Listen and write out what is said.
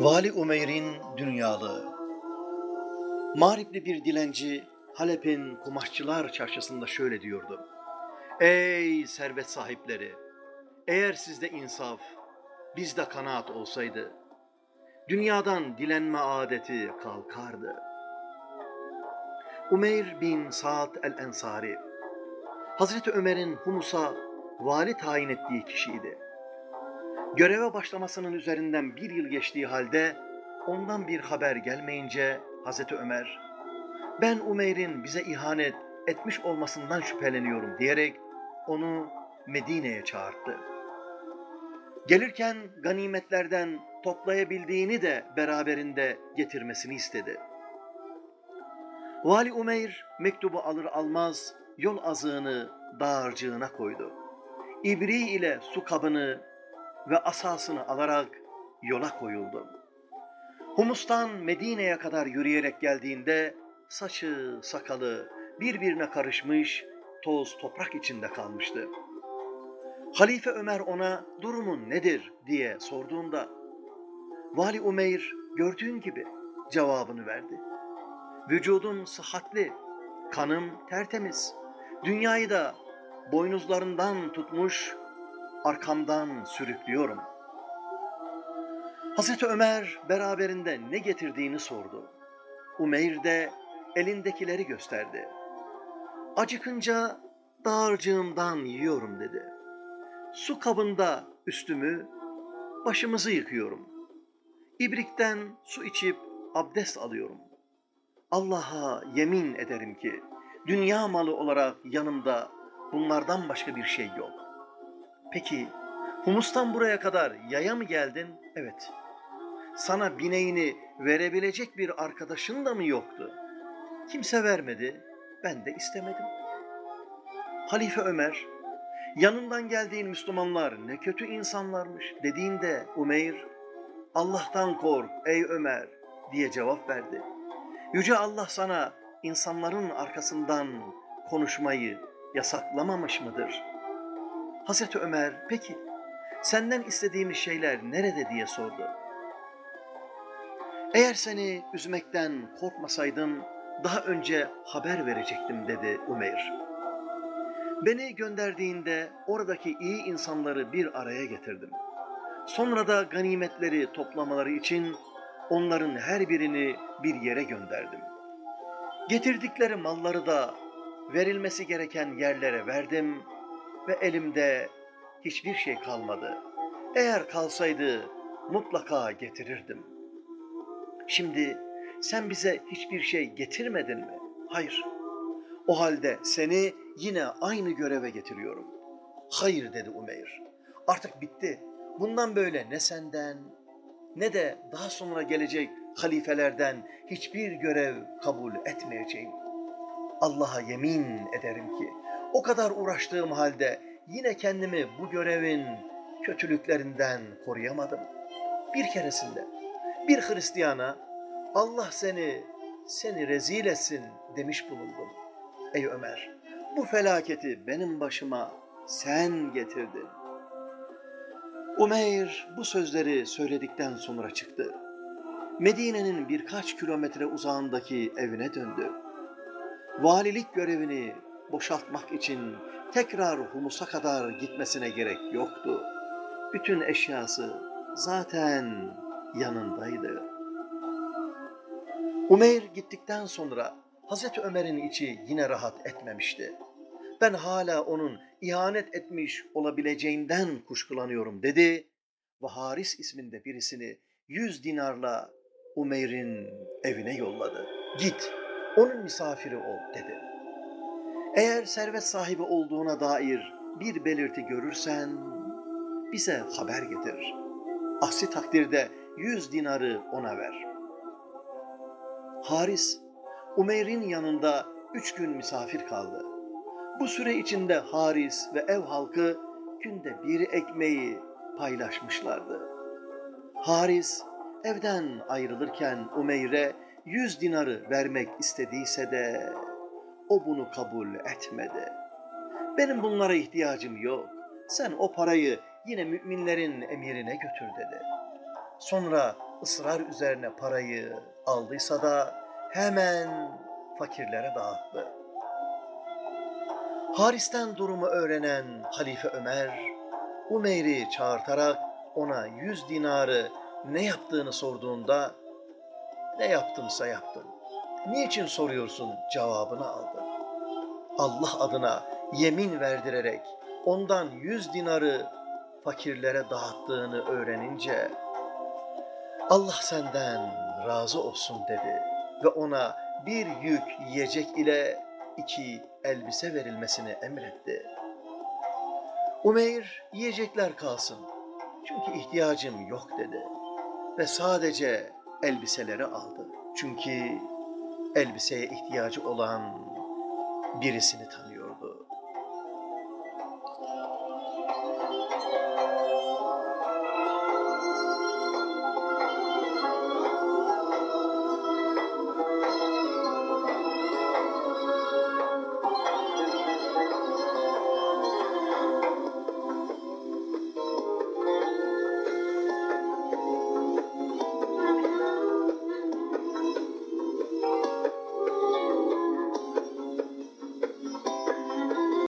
Vali Umeyr'in dünyalığı Mağripli bir dilenci Halep'in kumaşçılar çarşısında şöyle diyordu. Ey servet sahipleri! Eğer sizde insaf, bizde kanaat olsaydı, dünyadan dilenme adeti kalkardı. Umeyr bin Sa'd el-Ensari, Hazreti Ömer'in Humus'a vali tayin ettiği kişiydi. Göreve başlamasının üzerinden bir yıl geçtiği halde ondan bir haber gelmeyince Hazreti Ömer, ben Umeyr'in bize ihanet etmiş olmasından şüpheleniyorum diyerek onu Medine'ye çağırdı. Gelirken ganimetlerden toplayabildiğini de beraberinde getirmesini istedi. Vali Umeyr mektubu alır almaz yol azığını dağarcığına koydu. İbri ile su kabını ve asasını alarak yola koyuldu. Humus'tan Medine'ye kadar yürüyerek geldiğinde saçı, sakalı birbirine karışmış, toz toprak içinde kalmıştı. Halife Ömer ona durumun nedir diye sorduğunda Vali Umeyr gördüğün gibi cevabını verdi. Vücudum sıhhatli, kanım tertemiz. Dünyayı da boynuzlarından tutmuş, arkamdan sürüklüyorum. Hazreti Ömer beraberinde ne getirdiğini sordu. Umeyr de elindekileri gösterdi. Acıkınca dağarcığımdan yiyorum dedi. Su kabında üstümü, başımızı yıkıyorum. İbrikten su içip abdest alıyorum. Allah'a yemin ederim ki dünya malı olarak yanımda bunlardan başka bir şey yok. Peki Humus'tan buraya kadar yaya mı geldin? Evet. Sana bineğini verebilecek bir arkadaşın da mı yoktu? Kimse vermedi, ben de istemedim. Halife Ömer, yanından geldiğin Müslümanlar ne kötü insanlarmış dediğinde Umeyr, Allah'tan kork ey Ömer diye cevap verdi. Yüce Allah sana insanların arkasından konuşmayı yasaklamamış mıdır? Hazreti Ömer peki senden istediğimiz şeyler nerede diye sordu. Eğer seni üzmekten korkmasaydım daha önce haber verecektim dedi Umeyr. Beni gönderdiğinde oradaki iyi insanları bir araya getirdim. Sonra da ganimetleri toplamaları için onların her birini bir yere gönderdim. Getirdikleri malları da verilmesi gereken yerlere verdim ve elimde hiçbir şey kalmadı. Eğer kalsaydı mutlaka getirirdim. Şimdi sen bize hiçbir şey getirmedin mi? Hayır. O halde seni yine aynı göreve getiriyorum. Hayır dedi Umeyr. Artık bitti. Bundan böyle ne senden ne de daha sonra gelecek halifelerden hiçbir görev kabul etmeyeceğim. Allah'a yemin ederim ki o kadar uğraştığım halde yine kendimi bu görevin kötülüklerinden koruyamadım. Bir keresinde bir Hristiyana Allah seni seni rezil etsin demiş bulundum. Ey Ömer bu felaketi benim başıma sen getirdin. Umeyr bu sözleri söyledikten sonra çıktı. Medine'nin birkaç kilometre uzağındaki evine döndü. Valilik görevini boşaltmak için tekrar Humus'a kadar gitmesine gerek yoktu. Bütün eşyası zaten yanındaydı. Umeyr gittikten sonra Hazreti Ömer'in içi yine rahat etmemişti. Ben hala onun ihanet etmiş olabileceğinden kuşkulanıyorum dedi ve Haris isminde birisini yüz dinarla Umeyr'in evine yolladı. Git, onun misafiri ol dedi. Eğer servet sahibi olduğuna dair bir belirti görürsen bize haber getir. Aksi takdirde yüz dinarı ona ver. Haris, Umeyr'in yanında üç gün misafir kaldı. Bu süre içinde Haris ve ev halkı günde bir ekmeği paylaşmışlardı. Haris evden ayrılırken Umeyr'e yüz dinarı vermek istediyse de o bunu kabul etmedi. Benim bunlara ihtiyacım yok. Sen o parayı yine müminlerin emirine götür dedi. Sonra ısrar üzerine parayı aldıysa da hemen fakirlere dağıttı. Haris'ten durumu öğrenen Halife Ömer, Umeyr'i çağırtarak ona yüz dinarı ne yaptığını sorduğunda, ne yaptımsa yaptım. Niçin soruyorsun cevabını aldı. Allah adına yemin verdirerek ondan yüz dinarı fakirlere dağıttığını öğrenince Allah senden razı olsun dedi ve ona bir yük yiyecek ile iki elbise verilmesini emretti. Umeyr yiyecekler kalsın çünkü ihtiyacım yok dedi ve sadece elbiseleri aldı. Çünkü elbiseye ihtiyacı olan birisini tanıyor.